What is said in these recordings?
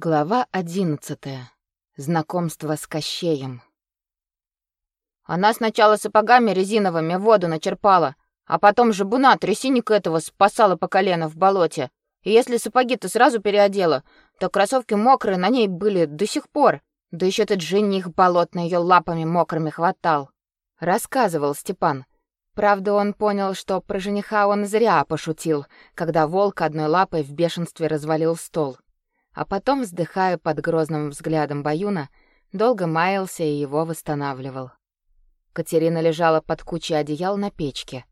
Глава одиннадцатая. Знакомство с Кощеем. Она сначала сапогами резиновыми воду начерпала, а потом жабуна трясинник этого спасала по колено в болоте. И если сапоги-то сразу переодела, то кроссовки мокрые на ней были до сих пор. Да еще этот жених болотный ее лапами мокрыми хватал. Рассказывал Степан. Правда, он понял, что про жениха он зря пошутил, когда волк одной лапой в бешенстве развалил стол а потом, вздыхая под грозным взглядом Баюна, долго маялся и его восстанавливал. Катерина лежала под кучей одеял на печке.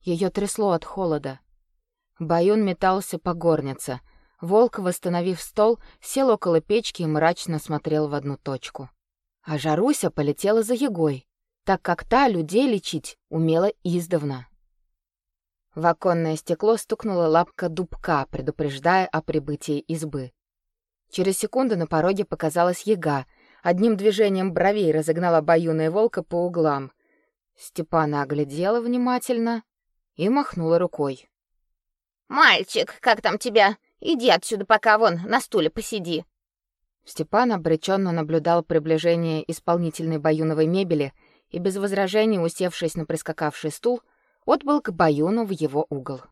Ее трясло от холода. Баюн метался по горнице. Волк, восстановив стол, сел около печки и мрачно смотрел в одну точку. А Жаруся полетела за Егой, так как та людей лечить умела издавна. В оконное стекло стукнула лапка дубка, предупреждая о прибытии избы. Через секунду на пороге показалась яга. Одним движением бровей разогнала баюная волка по углам. Степана оглядела внимательно и махнула рукой. «Мальчик, как там тебя? Иди отсюда, пока вон на стуле посиди». Степан обреченно наблюдал приближение исполнительной баюновой мебели и без возражений, усевшись на прискакавший стул, отбыл к баюну в его угол.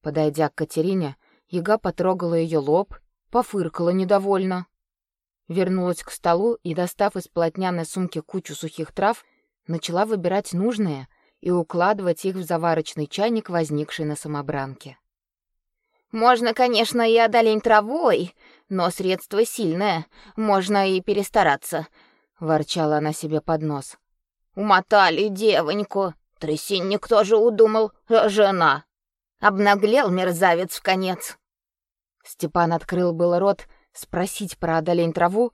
Подойдя к Катерине, яга потрогала ее лоб пофыркала недовольно. Вернулась к столу и, достав из полотняной сумки кучу сухих трав, начала выбирать нужные и укладывать их в заварочный чайник, возникший на самобранке. Можно, конечно, и одолень травой, но средство сильное, можно и перестараться, ворчала она себе под нос. Умотали девоньку, трясинник тоже удумал, жена. Обнаглел мерзавец в конец. Степан открыл был рот спросить про одолень траву,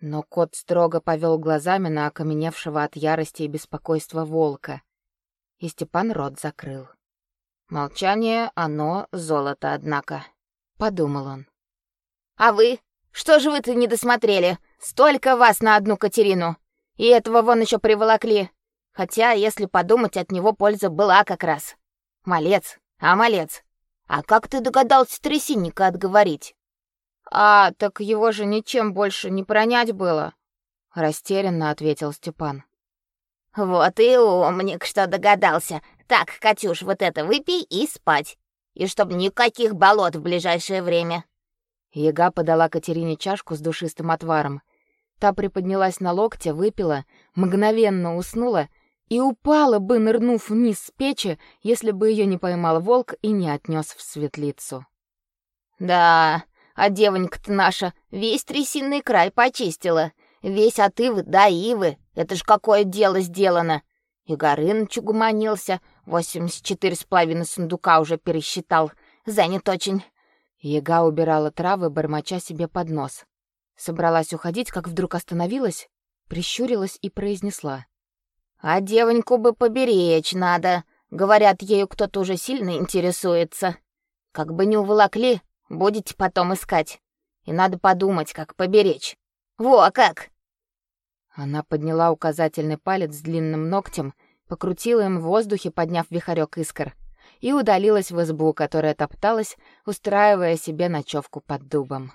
но кот строго повел глазами на окаменевшего от ярости и беспокойства волка, и Степан рот закрыл. Молчание оно золото, однако, подумал он. А вы? Что же вы-то не досмотрели? Столько вас на одну Катерину. И этого вон еще приволокли. Хотя, если подумать, от него польза была как раз. Малец, а малец. А как ты догадался трясинника отговорить? А, так его же ничем больше не пронять было, растерянно ответил Степан. Вот и умник, что догадался. Так, Катюш, вот это выпей и спать. И чтоб никаких болот в ближайшее время. Яга подала Катерине чашку с душистым отваром. Та приподнялась на локте, выпила, мгновенно уснула и упала бы, нырнув вниз с печи, если бы ее не поймал волк и не отнес в светлицу. Да, а девонька-то наша весь трясинный край почистила. Весь от ивы до ивы. Это ж какое дело сделано. И Горыныч угомонился, восемьдесят четыре с половиной сундука уже пересчитал. Занят очень. Яга убирала травы, бормоча себе под нос. Собралась уходить, как вдруг остановилась, прищурилась и произнесла. А девоньку бы поберечь надо. Говорят, ею кто-то уже сильно интересуется. Как бы не уволокли, будете потом искать. И надо подумать, как поберечь. Во как. Она подняла указательный палец с длинным ногтем, покрутила им в воздухе, подняв вихарек искр, и удалилась в избу, которая топталась, устраивая себе ночевку под дубом.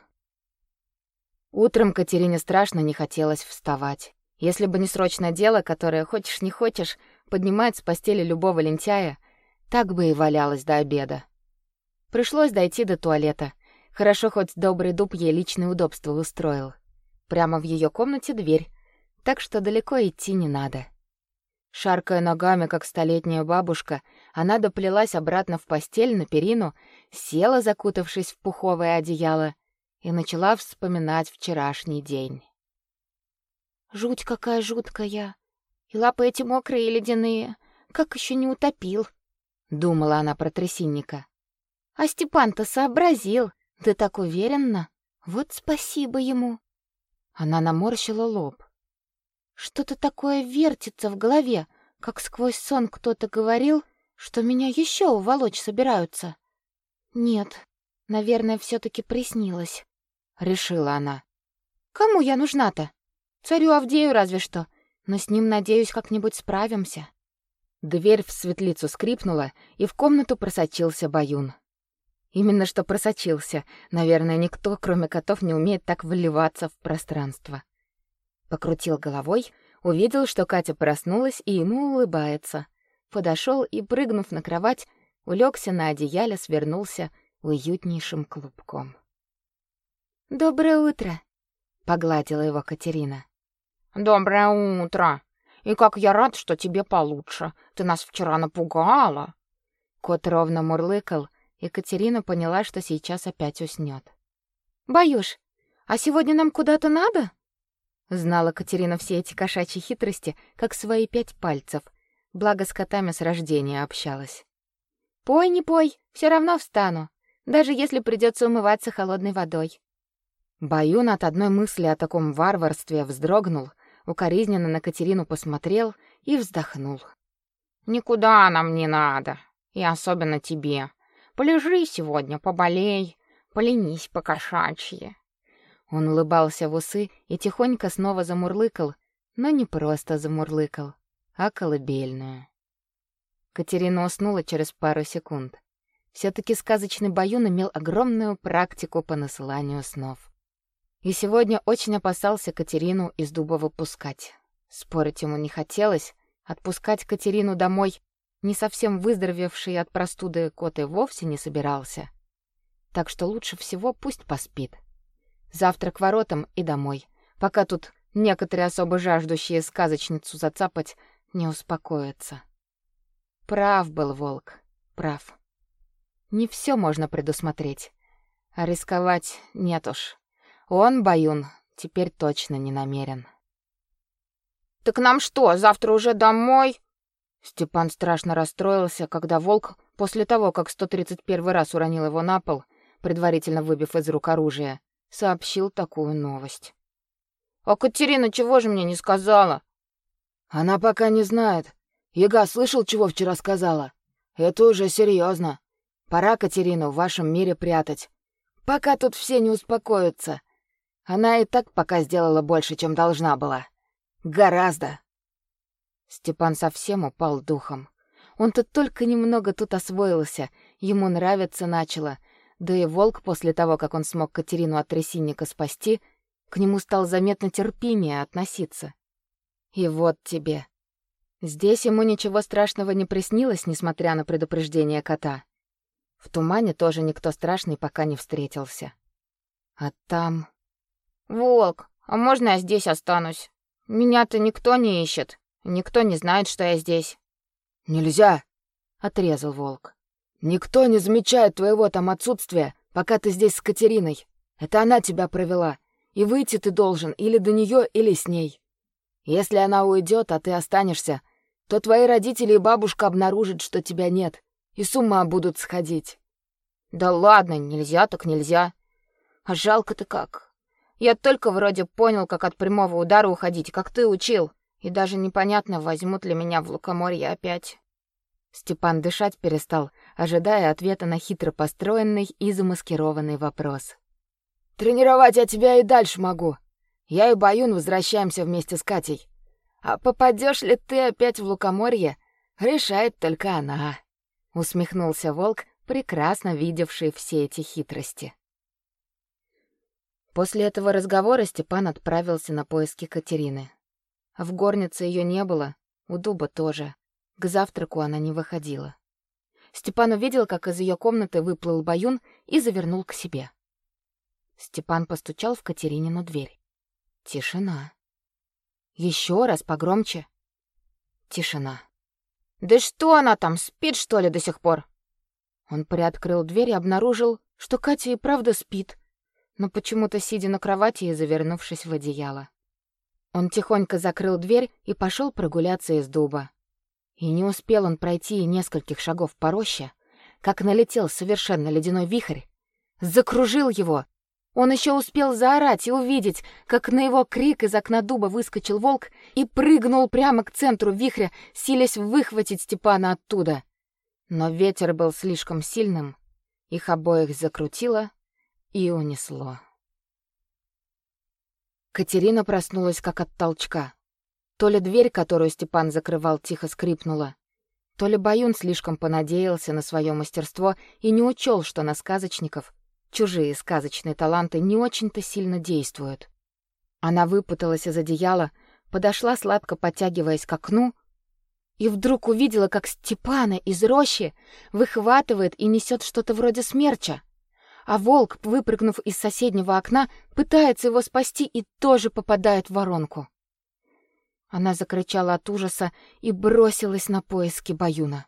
Утром Катерине страшно не хотелось вставать. Если бы не срочное дело, которое, хочешь не хочешь, поднимает с постели любого лентяя, так бы и валялась до обеда. Пришлось дойти до туалета. Хорошо, хоть добрый дуб ей личное удобство устроил. Прямо в ее комнате дверь, так что далеко идти не надо. Шаркая ногами, как столетняя бабушка, она доплелась обратно в постель на перину, села, закутавшись в пуховое одеяло, и начала вспоминать вчерашний день. Жуть какая жуткая. И лапы эти мокрые и ледяные. Как еще не утопил? Думала она про трясинника. А Степан-то сообразил. Да так уверенно. Вот спасибо ему. Она наморщила лоб. Что-то такое вертится в голове, как сквозь сон кто-то говорил, что меня еще уволочь собираются. Нет, наверное, все таки приснилось, решила она. Кому я нужна-то? Царю Авдею разве что, но с ним, надеюсь, как-нибудь справимся. Дверь в светлицу скрипнула, и в комнату просочился Баюн. Именно что просочился. Наверное, никто, кроме котов, не умеет так вливаться в пространство. Покрутил головой, увидел, что Катя проснулась и ему улыбается. Подошел и, прыгнув на кровать, улегся на одеяле, свернулся уютнейшим клубком. «Доброе утро!» — погладила его Катерина. «Доброе утро! И как я рад, что тебе получше. Ты нас вчера напугала!» Кот ровно мурлыкал, и Катерина поняла, что сейчас опять уснет. «Баюш, а сегодня нам куда-то надо?» Знала Катерина все эти кошачьи хитрости, как свои пять пальцев, благо с котами с рождения общалась. «Пой, не пой, все равно встану, даже если придется умываться холодной водой». Баюн от одной мысли о таком варварстве вздрогнул, укоризненно на Катерину посмотрел и вздохнул. «Никуда нам не надо, и особенно тебе. Полежи сегодня, поболей, поленись по-кошачьи». Он улыбался в усы и тихонько снова замурлыкал, но не просто замурлыкал, а колыбельную. Катерина уснула через пару секунд. все таки сказочный Баюн имел огромную практику по насыланию снов. И сегодня очень опасался Катерину из дуба выпускать. Спорить ему не хотелось, отпускать Катерину домой, не совсем выздоровевший от простуды кот и вовсе не собирался. Так что лучше всего пусть поспит. Завтра к воротам и домой, пока тут некоторые особо жаждущие сказочницу зацапать не успокоятся. Прав был волк, прав. Не все можно предусмотреть, а рисковать нет уж. Он, Баюн, теперь точно не намерен. «Так нам что, завтра уже домой?» Степан страшно расстроился, когда волк, после того, как 131 раз уронил его на пол, предварительно выбив из рук оружие, сообщил такую новость. «А Катерина чего же мне не сказала?» «Она пока не знает. Яга слышал, чего вчера сказала? Это уже серьезно. Пора Катерину в вашем мире прятать. Пока тут все не успокоятся. Она и так пока сделала больше, чем должна была. Гораздо. Степан совсем упал духом. Он-то только немного тут освоился, ему нравится начало. Да и волк после того, как он смог Катерину от трясинника спасти, к нему стал заметно терпимее относиться. И вот тебе. Здесь ему ничего страшного не приснилось, несмотря на предупреждение кота. В тумане тоже никто страшный пока не встретился. А там... «Волк, а можно я здесь останусь? Меня-то никто не ищет, никто не знает, что я здесь». «Нельзя!» — отрезал волк. «Никто не замечает твоего там отсутствия, пока ты здесь с Катериной. Это она тебя провела, и выйти ты должен или до нее, или с ней. Если она уйдет, а ты останешься, то твои родители и бабушка обнаружат, что тебя нет, и с ума будут сходить». «Да ладно, нельзя так нельзя. А жалко-то как. Я только вроде понял, как от прямого удара уходить, как ты учил. И даже непонятно, возьмут ли меня в лукоморье опять. Степан дышать перестал, ожидая ответа на хитро построенный и замаскированный вопрос. Тренировать я тебя и дальше могу. Я и Баюн возвращаемся вместе с Катей. А попадешь ли ты опять в лукоморье, решает только она. Усмехнулся волк, прекрасно видевший все эти хитрости. После этого разговора Степан отправился на поиски Катерины. В горнице ее не было, у дуба тоже. К завтраку она не выходила. Степан увидел, как из ее комнаты выплыл Баюн и завернул к себе. Степан постучал в Катеринину дверь. Тишина. Еще раз погромче. Тишина. Да что она там, спит что ли до сих пор? Он приоткрыл дверь и обнаружил, что Катя и правда спит но почему-то сидя на кровати и завернувшись в одеяло. Он тихонько закрыл дверь и пошел прогуляться из дуба. И не успел он пройти и нескольких шагов по роще, как налетел совершенно ледяной вихрь, закружил его. Он еще успел заорать и увидеть, как на его крик из окна дуба выскочил волк и прыгнул прямо к центру вихря, силясь выхватить Степана оттуда. Но ветер был слишком сильным, их обоих закрутило, и унесло. Катерина проснулась как от толчка. То ли дверь, которую Степан закрывал, тихо скрипнула, То ли Баюн слишком понадеялся на свое мастерство и не учел, что на сказочников чужие сказочные таланты не очень-то сильно действуют. Она выпуталась из одеяла, подошла сладко подтягиваясь к окну и вдруг увидела, как Степана из рощи выхватывает и несет что-то вроде смерча. А волк, выпрыгнув из соседнего окна, пытается его спасти и тоже попадает в воронку. Она закричала от ужаса и бросилась на поиски Баюна.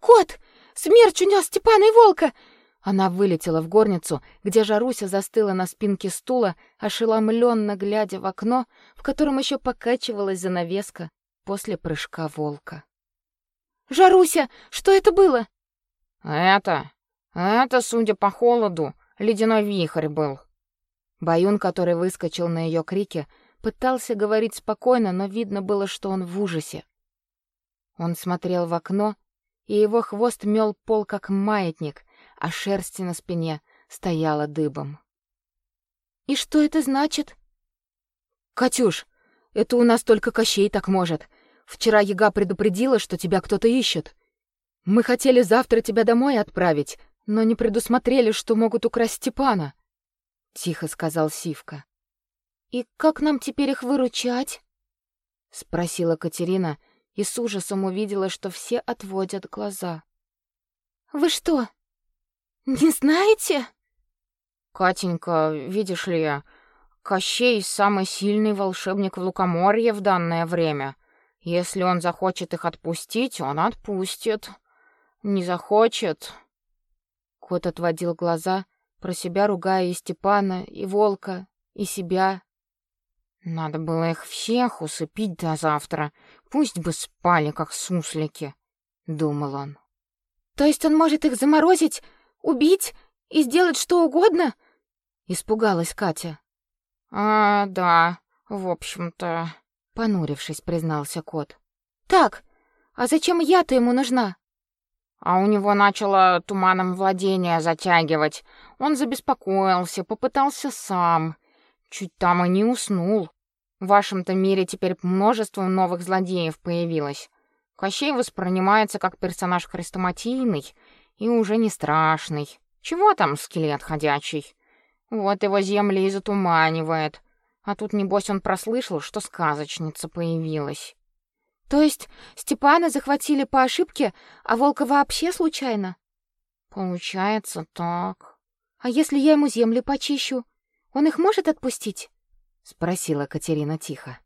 «Кот! Смерч унес Степана и волка! Она вылетела в горницу, где Жаруся застыла на спинке стула, ошеломленно глядя в окно, в котором еще покачивалась занавеска после прыжка волка. «Жаруся, что это было?» «Это... это, судя по холоду, ледяной вихрь был». Баюн, который выскочил на ее крики, пытался говорить спокойно, но видно было, что он в ужасе. Он смотрел в окно, и его хвост мел пол как маятник, а шерсть на спине стояла дыбом. «И что это значит?» «Катюш, это у нас только Кощей так может. Вчера Яга предупредила, что тебя кто-то ищет. Мы хотели завтра тебя домой отправить, но не предусмотрели, что могут украсть Степана», — тихо сказал Сивка. «И как нам теперь их выручать?» — спросила Катерина и с ужасом увидела, что все отводят глаза. «Вы что, не знаете? Катенька, видишь ли, Кощей самый сильный волшебник в Лукоморье в данное время. Если он захочет их отпустить, он отпустит. Не захочет. Кот отводил глаза, про себя ругая и Степана, и Волка, и себя. Надо было их всех усыпить до завтра. Пусть бы спали, как суслики, думал он. То есть он может их заморозить Убить и сделать что угодно? Испугалась Катя. А, да, в общем-то, понурившись, признался кот. Так, а зачем я-то ему нужна? А у него начало туманом владения затягивать. Он забеспокоился, попытался сам. Чуть там и не уснул. В вашем-то мире теперь множество новых злодеев появилось. Кощей воспринимается как персонаж хрестоматийный, и уже не страшный. Чего там скелет ходячий? Вот его земли и затуманивает. А тут, небось, он прослышал, что сказочница появилась. То есть Степана захватили по ошибке, а волка вообще случайно? Получается так. А если я ему земли почищу, он их может отпустить? Спросила Катерина тихо.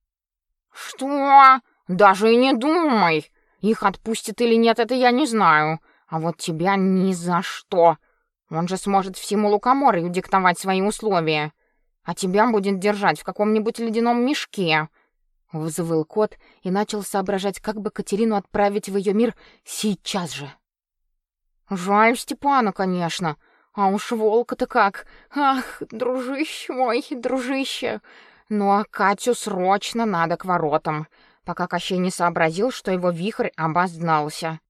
Что? Даже и не думай. Их отпустят или нет, это я не знаю. А вот тебя ни за что. Он же сможет всему лукоморью диктовать свои условия. А тебя будет держать в каком-нибудь ледяном мешке. Взвыл кот и начал соображать, как бы Катерину отправить в ее мир сейчас же. Жаль Степана, конечно. А уж волка-то как. Ах, дружище мой, дружище. Ну а Катю срочно надо к воротам, пока Кощей не сообразил, что его вихрь обознался.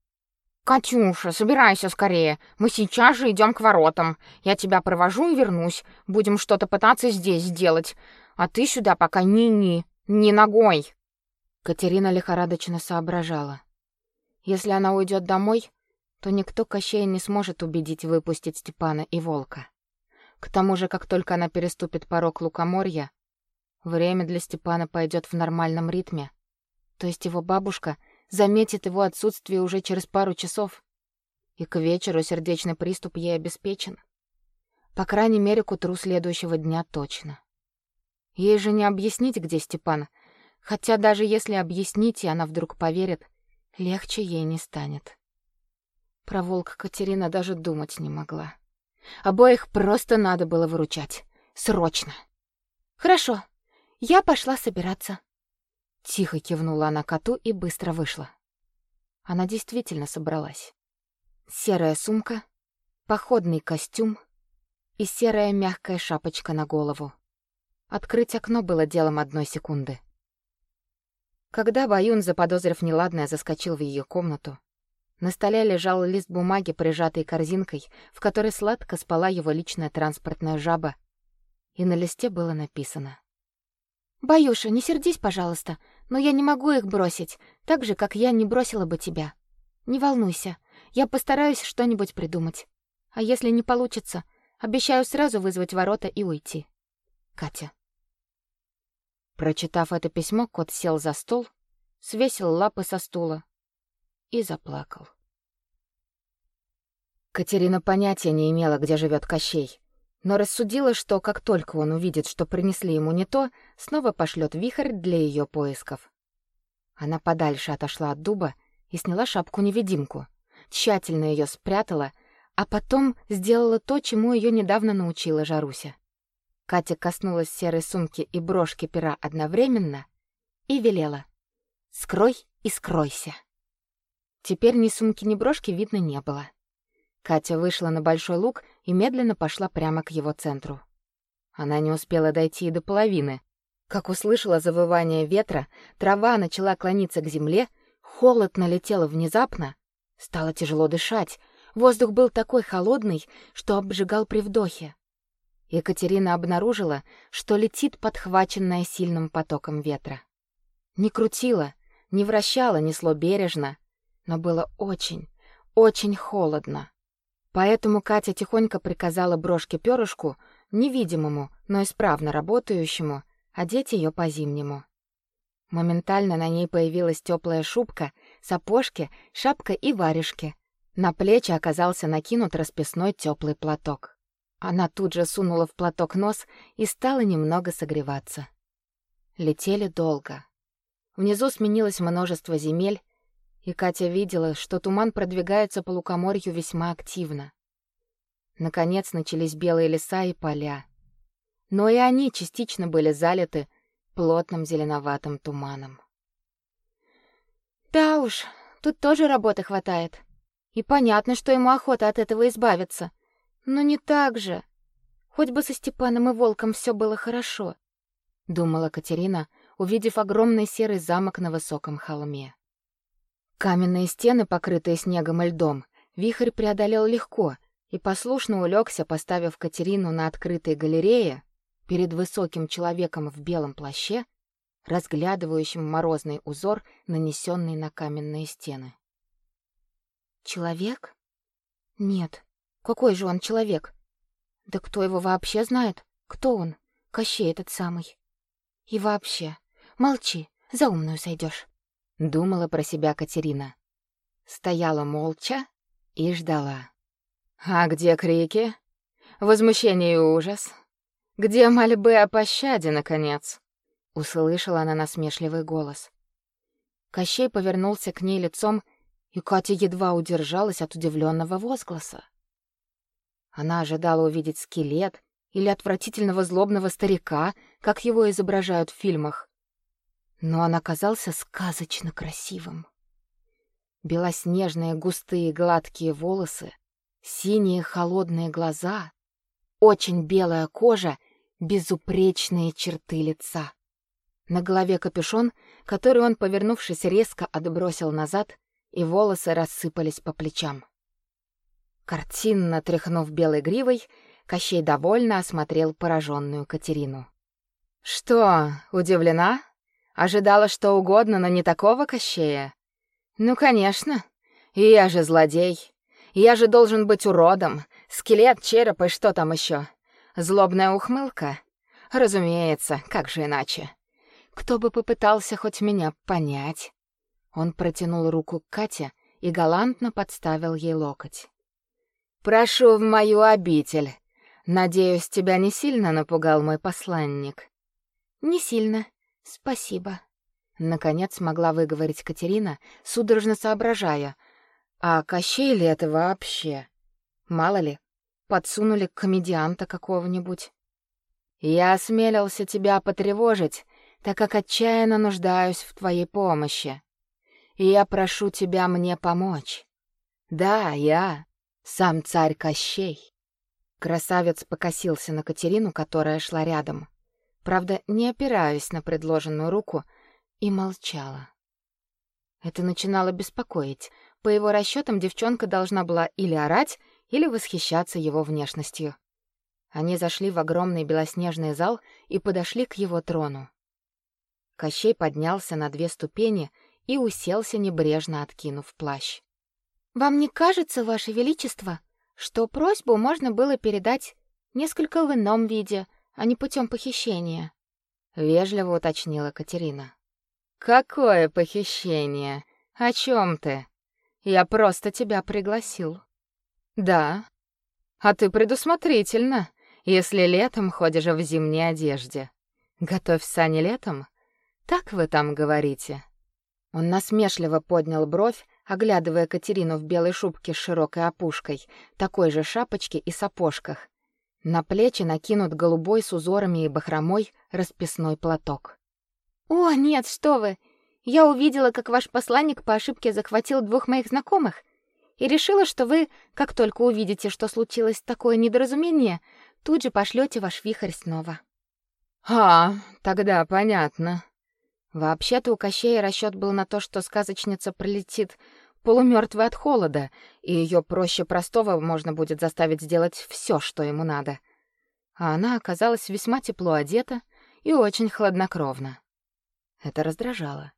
Катюша, собирайся скорее. Мы сейчас же идем к воротам. Я тебя провожу и вернусь. Будем что-то пытаться здесь сделать. А ты сюда пока ни-ни, ни ногой. Катерина лихорадочно соображала. Если она уйдет домой, то никто Кощея не сможет убедить выпустить Степана и Волка. К тому же, как только она переступит порог Лукоморья, время для Степана пойдет в нормальном ритме. То есть его бабушка — заметит его отсутствие уже через пару часов, и к вечеру сердечный приступ ей обеспечен. По крайней мере, к утру следующего дня точно. Ей же не объяснить, где Степан, хотя даже если объяснить, и она вдруг поверит, легче ей не станет. Про волка Катерина даже думать не могла. Обоих просто надо было выручать. Срочно. Хорошо, я пошла собираться. Тихо кивнула она коту и быстро вышла. Она действительно собралась. Серая сумка, походный костюм и серая мягкая шапочка на голову. Открыть окно было делом одной секунды. Когда Баюн, заподозрив неладное, заскочил в ее комнату, на столе лежал лист бумаги, прижатый корзинкой, в которой сладко спала его личная транспортная жаба, и на листе было написано: «Баюша, не сердись, пожалуйста, но я не могу их бросить, так же, как я не бросила бы тебя. Не волнуйся, я постараюсь что-нибудь придумать. А если не получится, обещаю сразу вызвать ворота и уйти. Катя. Прочитав это письмо, кот сел за стол, свесил лапы со стула и заплакал. Катерина понятия не имела, где живет Кощей, но рассудила, что как только он увидит, что принесли ему не то, снова пошлет вихрь для ее поисков. Она подальше отошла от дуба и сняла шапку-невидимку, тщательно ее спрятала, а потом сделала то, чему ее недавно научила Жаруся. Катя коснулась серой сумки и брошки пера одновременно и велела: "Скрой и скройся". Теперь ни сумки, ни брошки видно не было. Катя вышла на большой луг и медленно пошла прямо к его центру. Она не успела дойти и до половины, как услышала завывание ветра, трава начала клониться к земле, холод налетел внезапно, стало тяжело дышать. Воздух был такой холодный, что обжигал при вдохе. Екатерина обнаружила, что летит подхваченная сильным потоком ветра. Не крутила, не вращала, несло бережно, но было очень, очень холодно. Поэтому Катя тихонько приказала брошке перышку, невидимому, но исправно работающему, одеть ее по-зимнему. Моментально на ней появилась теплая шубка, сапожки, шапка и варежки. На плечи оказался накинут расписной теплый платок. Она тут же сунула в платок нос и стала немного согреваться. Летели долго. Внизу сменилось множество земель, и Катя видела, что туман продвигается по лукоморью весьма активно. Наконец начались белые леса и поля. Но и они частично были залиты плотным зеленоватым туманом. Да уж, тут тоже работы хватает. И понятно, что ему охота от этого избавиться. Но не так же. Хоть бы со Степаном и Волком все было хорошо, думала Катерина, увидев огромный серый замок на высоком холме. Каменные стены, покрытые снегом и льдом, вихрь преодолел легко и послушно улегся, поставив Катерину на открытой галерее перед высоким человеком в белом плаще, разглядывающим морозный узор, нанесенный на каменные стены. Человек? Нет. Какой же он человек? Да кто его вообще знает? Кто он? Кощей этот самый. И вообще, молчи, за умную сойдешь думала про себя Катерина. Стояла молча и ждала. А где крики? Возмущение и ужас? Где мольбы о пощаде наконец? услышала она насмешливый голос. Кощей повернулся к ней лицом, и Катя едва удержалась от удивленного возгласа. Она ожидала увидеть скелет или отвратительного злобного старика, как его изображают в фильмах но он оказался сказочно красивым. Белоснежные густые гладкие волосы, синие холодные глаза, очень белая кожа, безупречные черты лица. На голове капюшон, который он, повернувшись резко, отбросил назад, и волосы рассыпались по плечам. Картинно тряхнув белой гривой, Кощей довольно осмотрел пораженную Катерину. «Что, удивлена?» Ожидала что угодно, но не такого кощея. Ну, конечно. Я же злодей. Я же должен быть уродом. Скелет, череп и что там еще? Злобная ухмылка? Разумеется, как же иначе? Кто бы попытался хоть меня понять? Он протянул руку к Кате и галантно подставил ей локоть. Прошу в мою обитель. Надеюсь, тебя не сильно напугал мой посланник. Не сильно, Спасибо. Наконец смогла выговорить Катерина, судорожно соображая. А Кощей ли это вообще? Мало ли, подсунули комедианта какого-нибудь. Я осмелился тебя потревожить, так как отчаянно нуждаюсь в твоей помощи. И я прошу тебя мне помочь. Да, я, сам царь Кощей. Красавец покосился на Катерину, которая шла рядом правда, не опираясь на предложенную руку, и молчала. Это начинало беспокоить. По его расчетам, девчонка должна была или орать, или восхищаться его внешностью. Они зашли в огромный белоснежный зал и подошли к его трону. Кощей поднялся на две ступени и уселся, небрежно откинув плащ. Вам не кажется, ваше величество, что просьбу можно было передать несколько в ином виде, а не путем похищения? Вежливо уточнила Катерина. Какое похищение? О чем ты? Я просто тебя пригласил. Да. А ты предусмотрительна, если летом ходишь в зимней одежде. Готовь сани летом? Так вы там говорите. Он насмешливо поднял бровь, оглядывая Катерину в белой шубке с широкой опушкой, такой же шапочке и сапожках. На плечи накинут голубой с узорами и бахромой расписной платок. «О, нет, что вы! Я увидела, как ваш посланник по ошибке захватил двух моих знакомых, и решила, что вы, как только увидите, что случилось такое недоразумение, тут же пошлете ваш вихрь снова». «А, тогда понятно», Вообще-то у Кощея расчет был на то, что сказочница пролетит полумертвой от холода, и ее проще простого можно будет заставить сделать все, что ему надо. А она оказалась весьма тепло одета и очень хладнокровна. Это раздражало.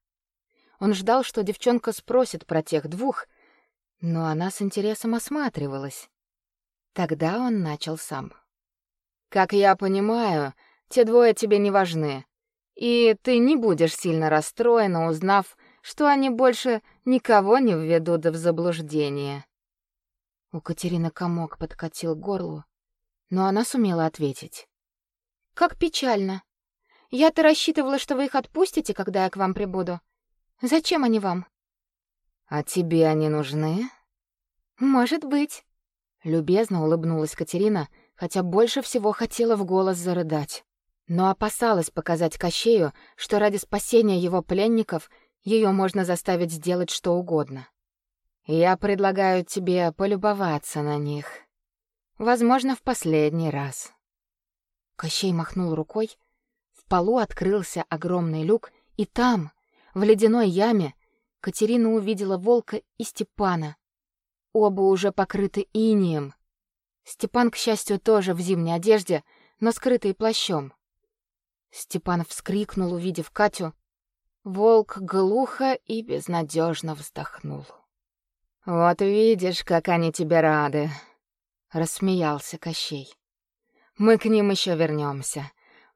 Он ждал, что девчонка спросит про тех двух, но она с интересом осматривалась. Тогда он начал сам. «Как я понимаю, те двое тебе не важны. И ты не будешь сильно расстроена, узнав, что они больше никого не введут в заблуждение. У Катерины комок подкатил к горлу, но она сумела ответить. Как печально. Я-то рассчитывала, что вы их отпустите, когда я к вам прибуду. Зачем они вам? А тебе они нужны? Может быть. Любезно улыбнулась Катерина, хотя больше всего хотела в голос зарыдать но опасалась показать Кощею, что ради спасения его пленников ее можно заставить сделать что угодно. Я предлагаю тебе полюбоваться на них. Возможно, в последний раз. Кощей махнул рукой. В полу открылся огромный люк, и там, в ледяной яме, Катерина увидела волка и Степана. Оба уже покрыты инеем. Степан, к счастью, тоже в зимней одежде, но скрытый плащом. Степан вскрикнул, увидев Катю. Волк глухо и безнадежно вздохнул. Вот видишь, как они тебе рады, рассмеялся Кощей. Мы к ним еще вернемся.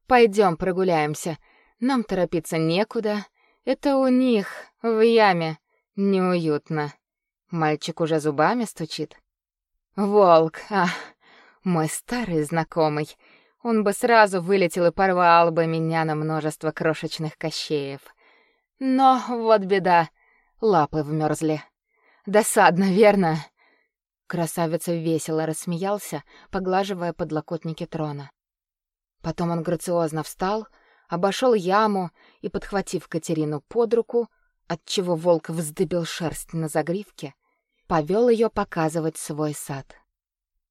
Пойдем прогуляемся. Нам торопиться некуда. Это у них в яме неуютно. Мальчик уже зубами стучит. Волк, а, мой старый знакомый. Он бы сразу вылетел и порвал бы меня на множество крошечных кощеев. Но вот беда, лапы вмерзли. Досадно, верно? Красавица весело рассмеялся, поглаживая подлокотники трона. Потом он грациозно встал, обошел яму и, подхватив Катерину под руку, отчего волк вздыбил шерсть на загривке, повел ее показывать свой сад.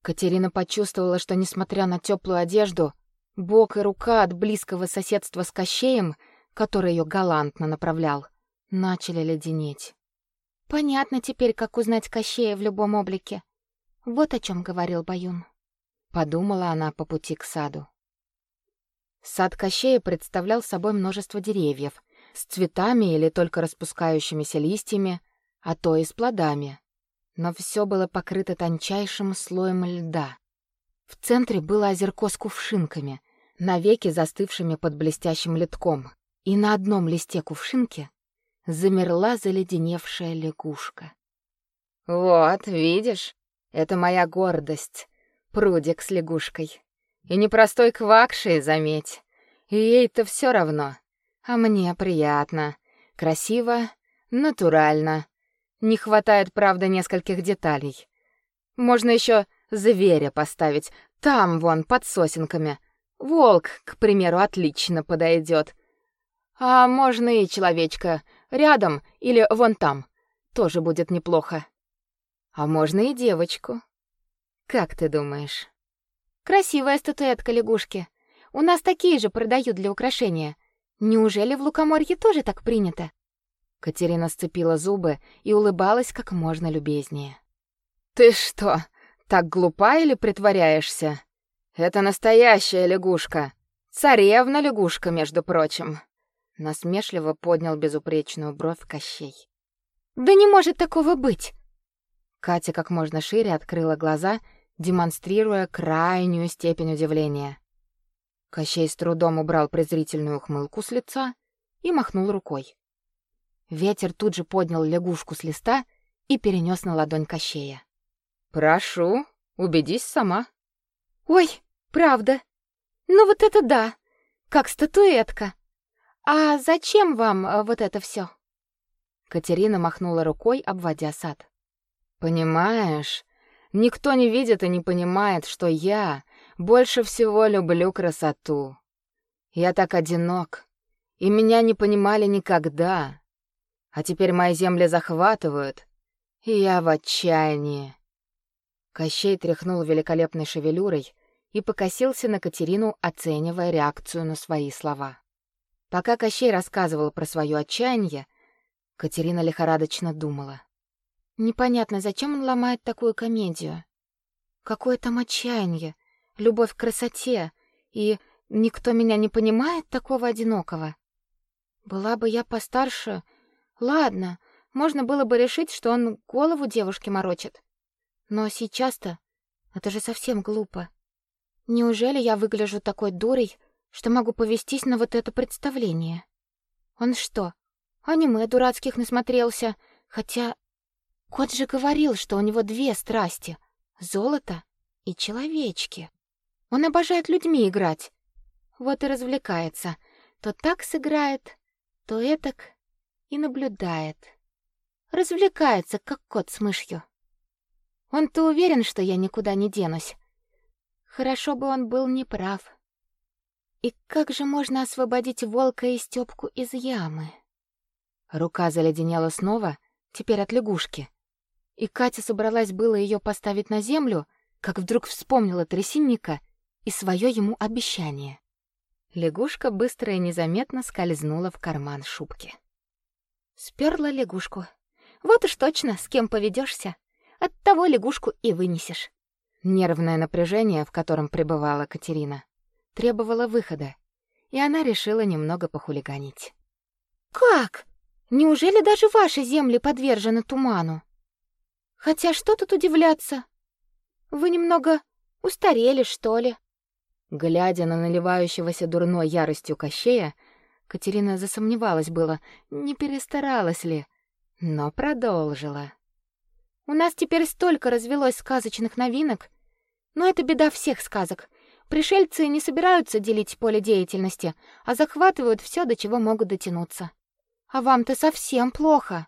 Катерина почувствовала, что, несмотря на теплую одежду, бок и рука от близкого соседства с Кощеем, который ее галантно направлял, начали леденеть. Понятно теперь, как узнать Кощея в любом облике. Вот о чем говорил Баюн. Подумала она по пути к саду. Сад Кощея представлял собой множество деревьев с цветами или только распускающимися листьями, а то и с плодами но все было покрыто тончайшим слоем льда. В центре было озерко с кувшинками, навеки застывшими под блестящим литком, и на одном листе кувшинки замерла заледеневшая лягушка. «Вот, видишь, это моя гордость, прудик с лягушкой. И непростой квакшей, заметь. Ей-то все равно, а мне приятно, красиво, натурально, не хватает, правда, нескольких деталей. Можно еще зверя поставить, там вон, под сосенками. Волк, к примеру, отлично подойдет. А можно и человечка рядом или вон там. Тоже будет неплохо. А можно и девочку. Как ты думаешь? Красивая статуэтка лягушки. У нас такие же продают для украшения. Неужели в Лукоморье тоже так принято? Катерина сцепила зубы и улыбалась как можно любезнее. Ты что, так глупа или притворяешься? Это настоящая лягушка. Царевна лягушка, между прочим. Насмешливо поднял безупречную бровь Кощей. Да не может такого быть. Катя как можно шире открыла глаза, демонстрируя крайнюю степень удивления. Кощей с трудом убрал презрительную ухмылку с лица и махнул рукой. Ветер тут же поднял лягушку с листа и перенес на ладонь Кощея. «Прошу, убедись сама». «Ой, правда? Ну вот это да! Как статуэтка! А зачем вам э, вот это все? Катерина махнула рукой, обводя сад. «Понимаешь, никто не видит и не понимает, что я больше всего люблю красоту. Я так одинок, и меня не понимали никогда. А теперь мои земли захватывают, и я в отчаянии. Кощей тряхнул великолепной шевелюрой и покосился на Катерину, оценивая реакцию на свои слова. Пока Кощей рассказывал про свое отчаяние, Катерина лихорадочно думала. Непонятно, зачем он ломает такую комедию. Какое там отчаяние, любовь к красоте, и никто меня не понимает такого одинокого. Была бы я постарше, ладно, можно было бы решить, что он голову девушке морочит. Но сейчас-то это же совсем глупо. Неужели я выгляжу такой дурой, что могу повестись на вот это представление? Он что, аниме дурацких насмотрелся? Хотя кот же говорил, что у него две страсти — золото и человечки. Он обожает людьми играть. Вот и развлекается. То так сыграет, то этак и наблюдает. Развлекается, как кот с мышью. Он-то уверен, что я никуда не денусь. Хорошо бы он был неправ. И как же можно освободить волка и Стёпку из ямы? Рука заледенела снова, теперь от лягушки. И Катя собралась было ее поставить на землю, как вдруг вспомнила трясинника и свое ему обещание. Лягушка быстро и незаметно скользнула в карман шубки. Сперла лягушку. Вот уж точно, с кем поведешься. От того лягушку и вынесешь. Нервное напряжение, в котором пребывала Катерина, требовало выхода, и она решила немного похулиганить. Как? Неужели даже ваши земли подвержены туману? Хотя что тут удивляться? Вы немного устарели, что ли? Глядя на наливающегося дурной яростью Кощея, Катерина засомневалась было, не перестаралась ли, но продолжила. У нас теперь столько развелось сказочных новинок. Но это беда всех сказок. Пришельцы не собираются делить поле деятельности, а захватывают все, до чего могут дотянуться. А вам-то совсем плохо.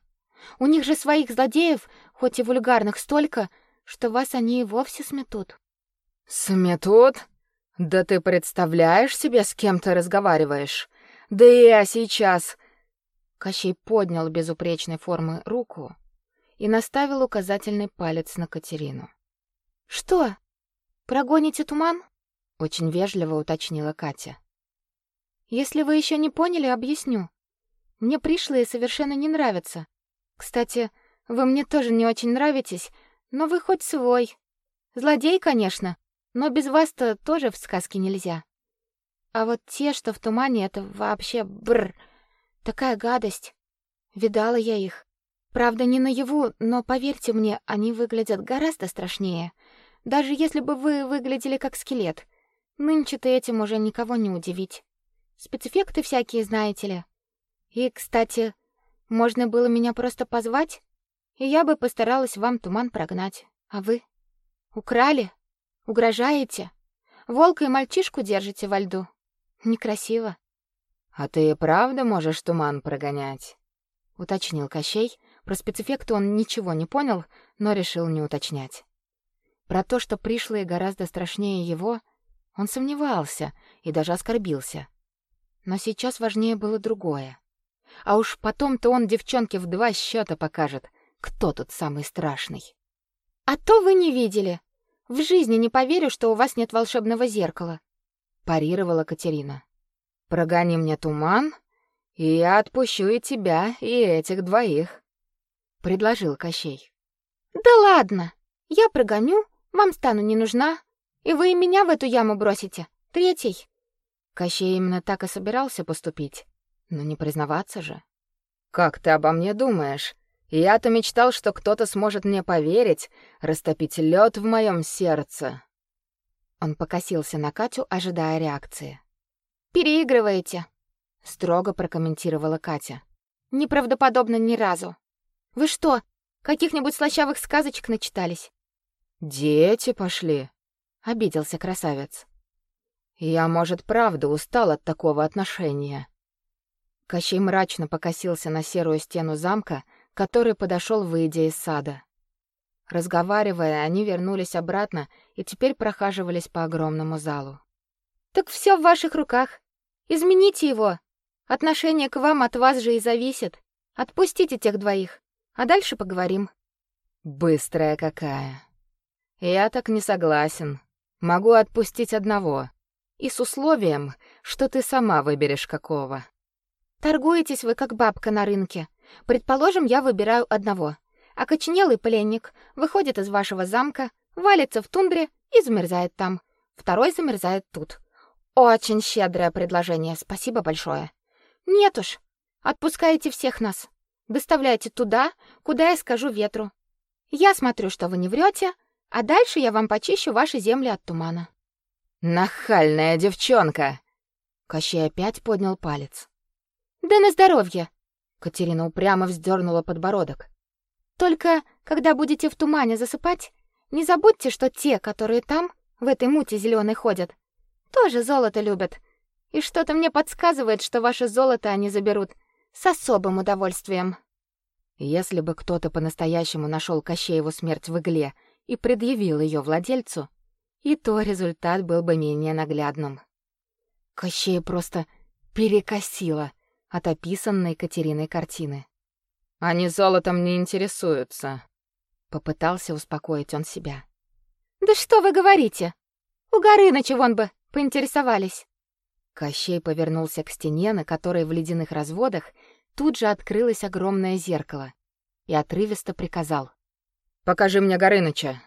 У них же своих злодеев, хоть и вульгарных, столько, что вас они и вовсе сметут. Сметут? Да ты представляешь себе, с кем ты разговариваешь? Да и я сейчас... Кощей поднял безупречной формы руку, и наставил указательный палец на Катерину. Что? Прогоните туман? очень вежливо уточнила Катя. Если вы еще не поняли, объясню. Мне пришлые совершенно не нравятся. Кстати, вы мне тоже не очень нравитесь, но вы хоть свой. Злодей, конечно, но без вас-то тоже в сказке нельзя. А вот те, что в тумане, это вообще бр. Такая гадость. Видала я их. Правда, не наяву, но поверьте мне, они выглядят гораздо страшнее. Даже если бы вы выглядели как скелет. Нынче-то этим уже никого не удивить. Спецэффекты всякие, знаете ли. И, кстати, можно было меня просто позвать, и я бы постаралась вам туман прогнать. А вы? Украли? Угрожаете? Волка и мальчишку держите во льду? Некрасиво. А ты правда можешь туман прогонять? уточнил Кощей, про спецэффекты он ничего не понял, но решил не уточнять. Про то, что пришлые гораздо страшнее его, он сомневался и даже оскорбился. Но сейчас важнее было другое. А уж потом-то он девчонке в два счета покажет, кто тут самый страшный. А то вы не видели. В жизни не поверю, что у вас нет волшебного зеркала, парировала Катерина. Прогони мне туман, и я отпущу и тебя, и этих двоих предложил Кощей. Да ладно. Я прогоню, вам стану не нужна, и вы и меня в эту яму бросите. Третий. Кощей именно так и собирался поступить, но не признаваться же. Как ты обо мне думаешь? Я-то мечтал, что кто-то сможет мне поверить, растопить лед в моем сердце. Он покосился на Катю, ожидая реакции. Переигрываете, строго прокомментировала Катя. Неправдоподобно ни разу. Вы что, каких-нибудь слащавых сказочек начитались? Дети пошли, обиделся красавец. Я, может, правда устал от такого отношения. Кощей мрачно покосился на серую стену замка, который подошел, выйдя из сада. Разговаривая, они вернулись обратно и теперь прохаживались по огромному залу. Так все в ваших руках. Измените его. Отношение к вам от вас же и зависит. Отпустите тех двоих, а дальше поговорим. Быстрая какая. Я так не согласен. Могу отпустить одного. И с условием, что ты сама выберешь какого. Торгуетесь вы как бабка на рынке. Предположим, я выбираю одного. А коченелый пленник выходит из вашего замка, валится в тундре и замерзает там. Второй замерзает тут. Очень щедрое предложение, спасибо большое. Нет уж, отпускайте всех нас. Доставляйте туда, куда я скажу ветру. Я смотрю, что вы не врете, а дальше я вам почищу ваши земли от тумана. Нахальная девчонка. Кощей опять поднял палец. Да на здоровье. Катерина упрямо вздернула подбородок. Только когда будете в тумане засыпать, не забудьте, что те, которые там, в этой муте зеленой ходят, тоже золото любят. И что-то мне подсказывает, что ваше золото они заберут с особым удовольствием. Если бы кто-то по-настоящему нашел Кощееву смерть в игле и предъявил ее владельцу, и то результат был бы менее наглядным. Кощей просто перекосило — от описанной Катериной картины. Они золотом не интересуются, попытался успокоить он себя. Да что вы говорите? У Горыныча вон бы поинтересовались. Кощей повернулся к стене, на которой в ледяных разводах тут же открылось огромное зеркало, и отрывисто приказал: "Покажи мне Горыныча".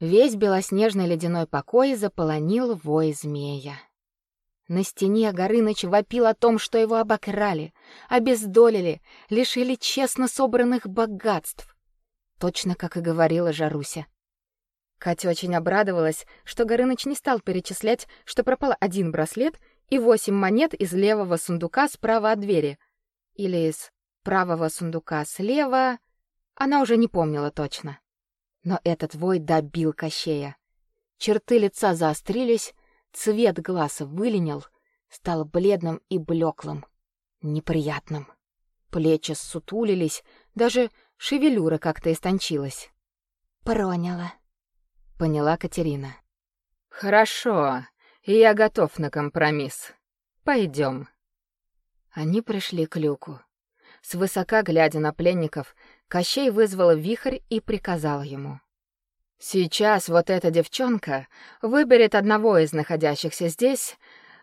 Весь белоснежный ледяной покой заполонил вой змея. На стене Горыныч вопил о том, что его обокрали, обездолили, лишили честно собранных богатств. Точно как и говорила Жаруся. Катя очень обрадовалась, что Горыныч не стал перечислять, что пропал один браслет и восемь монет из левого сундука справа от двери. Или из правого сундука слева... Она уже не помнила точно. Но этот вой добил Кощея. Черты лица заострились, Цвет глаз выленил, стал бледным и блеклым, неприятным. Плечи сутулились, даже шевелюра как-то истончилась. Проняла, поняла Катерина. Хорошо, я готов на компромисс. Пойдем. Они пришли к люку. Свысока глядя на пленников, Кощей вызвал вихрь и приказал ему: Сейчас вот эта девчонка выберет одного из находящихся здесь,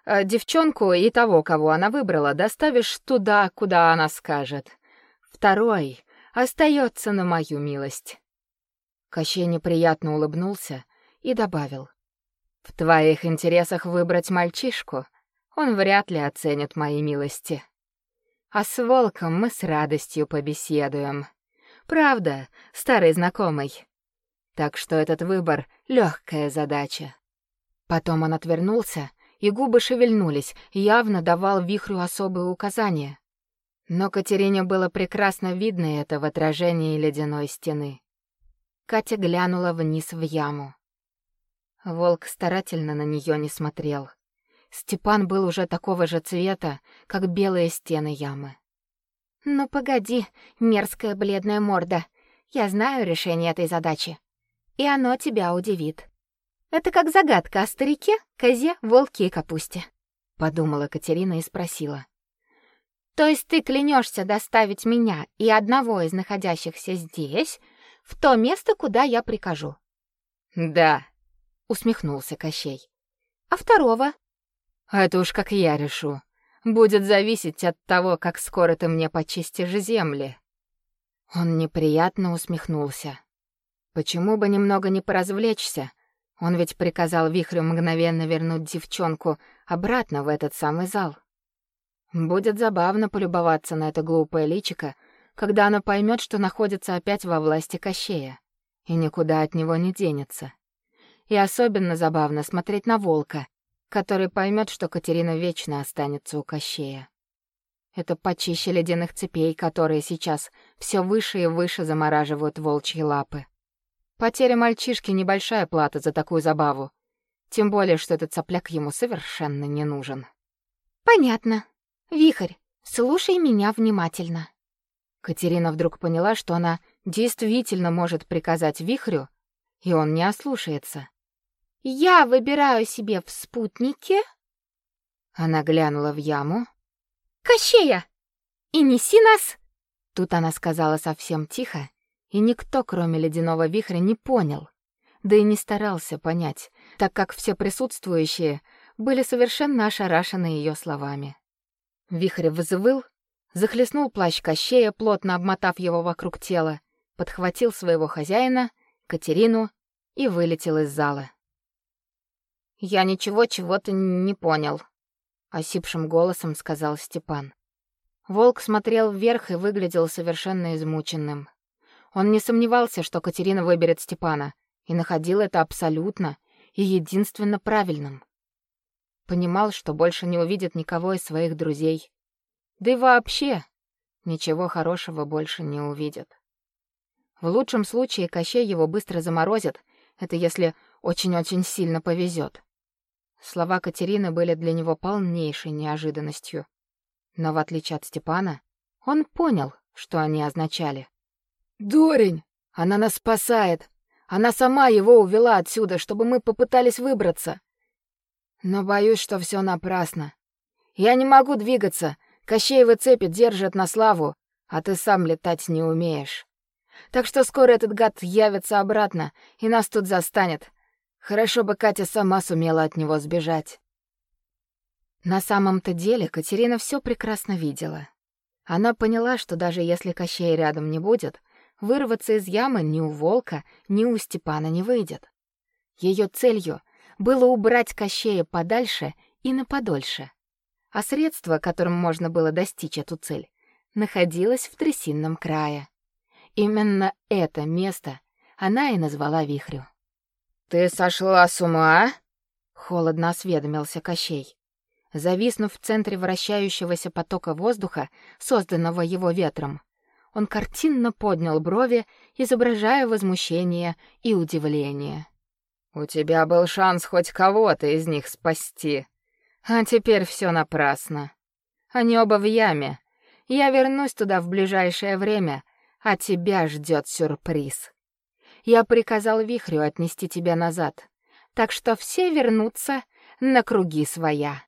а девчонку и того, кого она выбрала, доставишь туда, куда она скажет. Второй остается на мою милость. Кощей неприятно улыбнулся и добавил: В твоих интересах выбрать мальчишку. Он вряд ли оценит мои милости. А с волком мы с радостью побеседуем. Правда, старый знакомый. Так что этот выбор — легкая задача. Потом он отвернулся, и губы шевельнулись, явно давал вихрю особые указания. Но Катерине было прекрасно видно это в отражении ледяной стены. Катя глянула вниз в яму. Волк старательно на нее не смотрел. Степан был уже такого же цвета, как белые стены ямы. «Ну погоди, мерзкая бледная морда. Я знаю решение этой задачи и оно тебя удивит. Это как загадка о старике, козе, волке и капусте, подумала Катерина и спросила: То есть ты клянешься доставить меня и одного из находящихся здесь в то место, куда я прикажу? Да, усмехнулся Кощей. А второго? Это уж как я решу. Будет зависеть от того, как скоро ты мне почистишь земли. Он неприятно усмехнулся. Почему бы немного не поразвлечься? Он ведь приказал Вихрю мгновенно вернуть девчонку обратно в этот самый зал. Будет забавно полюбоваться на это глупое личико, когда она поймет, что находится опять во власти Кощея и никуда от него не денется. И особенно забавно смотреть на волка, который поймет, что Катерина вечно останется у Кощея. Это почище ледяных цепей, которые сейчас все выше и выше замораживают волчьи лапы. Потеря мальчишки — небольшая плата за такую забаву. Тем более, что этот сопляк ему совершенно не нужен. «Понятно. Вихрь, слушай меня внимательно». Катерина вдруг поняла, что она действительно может приказать Вихрю, и он не ослушается. «Я выбираю себе в спутнике...» Она глянула в яму. «Кощея! И неси нас!» Тут она сказала совсем тихо, и никто, кроме ледяного вихря, не понял, да и не старался понять, так как все присутствующие были совершенно ошарашены ее словами. Вихрь взвыл, захлестнул плащ Кощея, плотно обмотав его вокруг тела, подхватил своего хозяина, Катерину, и вылетел из зала. «Я ничего чего-то не понял», — осипшим голосом сказал Степан. Волк смотрел вверх и выглядел совершенно измученным. Он не сомневался, что Катерина выберет Степана, и находил это абсолютно и единственно правильным. Понимал, что больше не увидит никого из своих друзей. Да и вообще ничего хорошего больше не увидит. В лучшем случае Кощей его быстро заморозит, это если очень-очень сильно повезет. Слова Катерины были для него полнейшей неожиданностью. Но в отличие от Степана, он понял, что они означали. «Дурень! Она нас спасает! Она сама его увела отсюда, чтобы мы попытались выбраться. Но боюсь, что все напрасно. Я не могу двигаться. Кощеевы цепи держат на славу, а ты сам летать не умеешь. Так что скоро этот гад явится обратно и нас тут застанет. Хорошо бы Катя сама сумела от него сбежать. На самом-то деле Катерина все прекрасно видела. Она поняла, что даже если Кощей рядом не будет, Вырваться из ямы ни у волка, ни у Степана не выйдет. Ее целью было убрать Кощея подальше и на подольше. А средство, которым можно было достичь эту цель, находилось в трясинном крае. Именно это место она и назвала вихрю. «Ты сошла с ума?» — холодно осведомился Кощей. Зависнув в центре вращающегося потока воздуха, созданного его ветром, он картинно поднял брови, изображая возмущение и удивление. «У тебя был шанс хоть кого-то из них спасти. А теперь все напрасно. Они оба в яме. Я вернусь туда в ближайшее время, а тебя ждет сюрприз. Я приказал Вихрю отнести тебя назад, так что все вернутся на круги своя».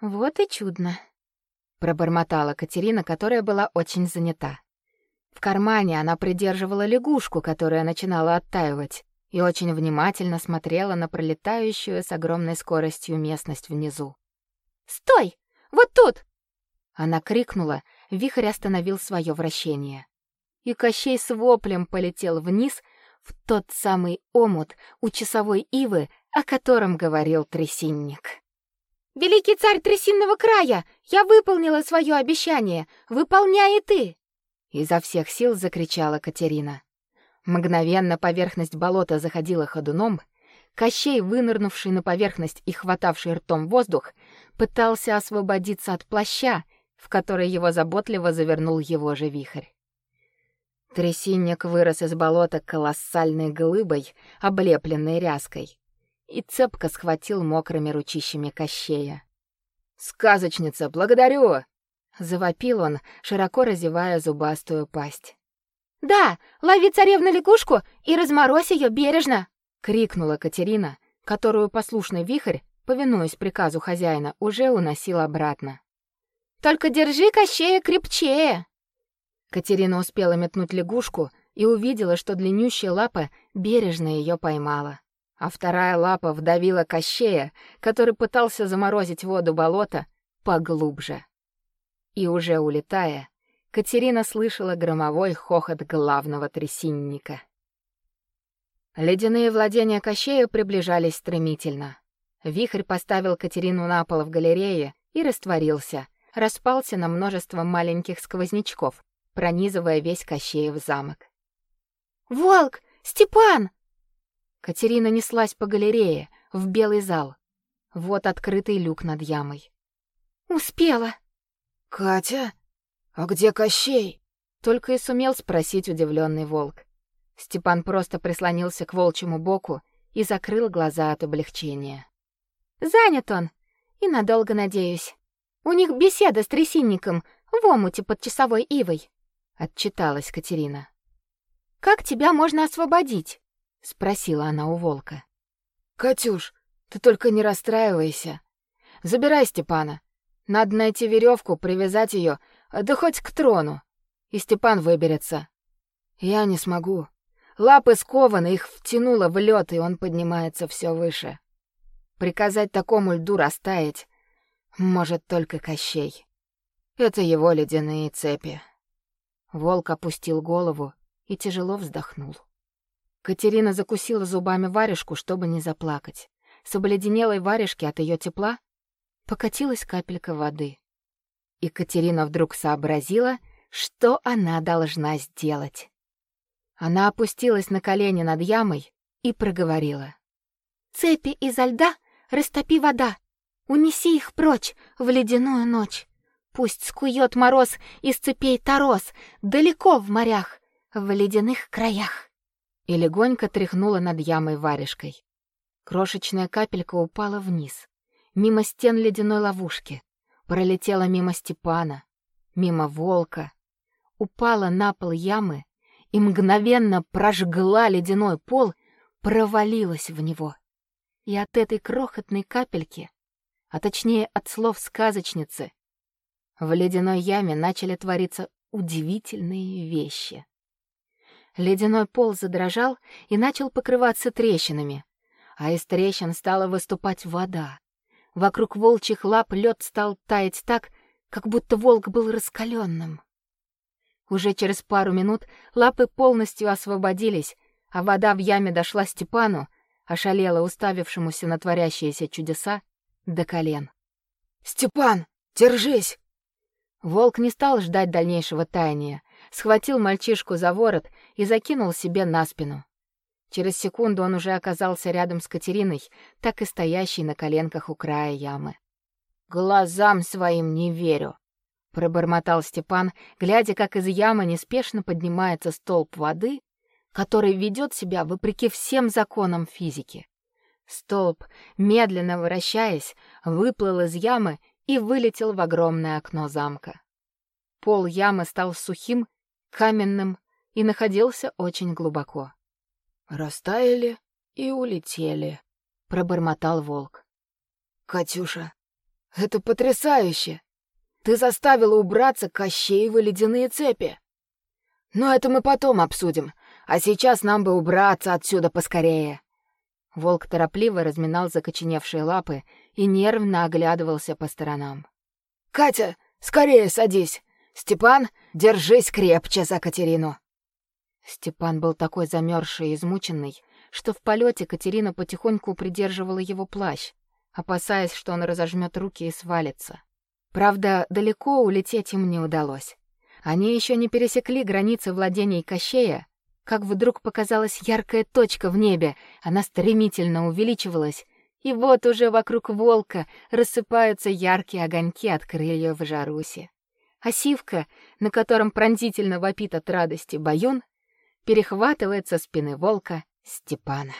«Вот и чудно», — пробормотала Катерина, которая была очень занята. В кармане она придерживала лягушку, которая начинала оттаивать, и очень внимательно смотрела на пролетающую с огромной скоростью местность внизу. «Стой! Вот тут!» Она крикнула, вихрь остановил свое вращение. И Кощей с воплем полетел вниз в тот самый омут у часовой ивы, о котором говорил трясинник. «Великий царь трясинного края! Я выполнила свое обещание! Выполняй и ты!» Изо всех сил закричала Катерина. Мгновенно поверхность болота заходила ходуном. Кощей, вынырнувший на поверхность и хватавший ртом воздух, пытался освободиться от плаща, в который его заботливо завернул его же вихрь. Трясинник вырос из болота колоссальной глыбой, облепленной ряской, и цепко схватил мокрыми ручищами Кощея. «Сказочница, благодарю!» Завопил он, широко разевая зубастую пасть. «Да, лови царевну лягушку и разморозь ее бережно!» — крикнула Катерина, которую послушный вихрь, повинуясь приказу хозяина, уже уносил обратно. «Только держи Кощея крепче!» Катерина успела метнуть лягушку и увидела, что длиннющая лапа бережно ее поймала, а вторая лапа вдавила Кощея, который пытался заморозить воду болота поглубже. И уже улетая, Катерина слышала громовой хохот главного трясинника. Ледяные владения Кощея приближались стремительно. Вихрь поставил Катерину на пол в галерее и растворился, распался на множество маленьких сквознячков, пронизывая весь Кощеев замок. «Волк! Степан!» Катерина неслась по галерее, в белый зал. Вот открытый люк над ямой. «Успела!» «Катя? А где Кощей?» Только и сумел спросить удивленный волк. Степан просто прислонился к волчьему боку и закрыл глаза от облегчения. «Занят он. И надолго, надеюсь. У них беседа с трясинником в омуте под часовой ивой», — отчиталась Катерина. «Как тебя можно освободить?» — спросила она у волка. «Катюш, ты только не расстраивайся. Забирай Степана. Надо найти веревку, привязать ее, да хоть к трону. И Степан выберется. Я не смогу. Лапы скованы, их втянуло в лед, и он поднимается все выше. Приказать такому льду растаять может только Кощей. Это его ледяные цепи. Волк опустил голову и тяжело вздохнул. Катерина закусила зубами варежку, чтобы не заплакать. С обледенелой варежки от ее тепла покатилась капелька воды. И Катерина вдруг сообразила, что она должна сделать. Она опустилась на колени над ямой и проговорила. «Цепи изо льда растопи вода, унеси их прочь в ледяную ночь. Пусть скует мороз из цепей торос далеко в морях, в ледяных краях. И легонько тряхнула над ямой варежкой. Крошечная капелька упала вниз, мимо стен ледяной ловушки, пролетела мимо Степана, мимо волка, упала на пол ямы и мгновенно прожгла ледяной пол, провалилась в него. И от этой крохотной капельки, а точнее от слов сказочницы, в ледяной яме начали твориться удивительные вещи. Ледяной пол задрожал и начал покрываться трещинами, а из трещин стала выступать вода. Вокруг волчьих лап лед стал таять так, как будто волк был раскаленным. Уже через пару минут лапы полностью освободились, а вода в яме дошла Степану, ошалело уставившемуся на творящиеся чудеса, до колен. «Степан, держись!» Волк не стал ждать дальнейшего таяния, схватил мальчишку за ворот и закинул себе на спину. Через секунду он уже оказался рядом с Катериной, так и стоящей на коленках у края ямы. «Глазам своим не верю», — пробормотал Степан, глядя, как из ямы неспешно поднимается столб воды, который ведет себя вопреки всем законам физики. Столб, медленно вращаясь, выплыл из ямы и вылетел в огромное окно замка. Пол ямы стал сухим, каменным и находился очень глубоко. Растаяли и улетели, пробормотал волк. Катюша, это потрясающе. Ты заставила убраться Кощеевы ледяные цепи. Но это мы потом обсудим, а сейчас нам бы убраться отсюда поскорее. Волк торопливо разминал закоченевшие лапы и нервно оглядывался по сторонам. Катя, скорее садись. Степан, держись крепче за Катерину. Степан был такой замерзший и измученный, что в полете Катерина потихоньку придерживала его плащ, опасаясь, что он разожмет руки и свалится. Правда, далеко улететь им не удалось. Они еще не пересекли границы владений Кощея, как вдруг показалась яркая точка в небе. Она стремительно увеличивалась, и вот уже вокруг волка рассыпаются яркие огоньки от крыльев Жаруси. А сивка, на котором пронзительно вопит от радости баюн, перехватывает со спины волка Степана.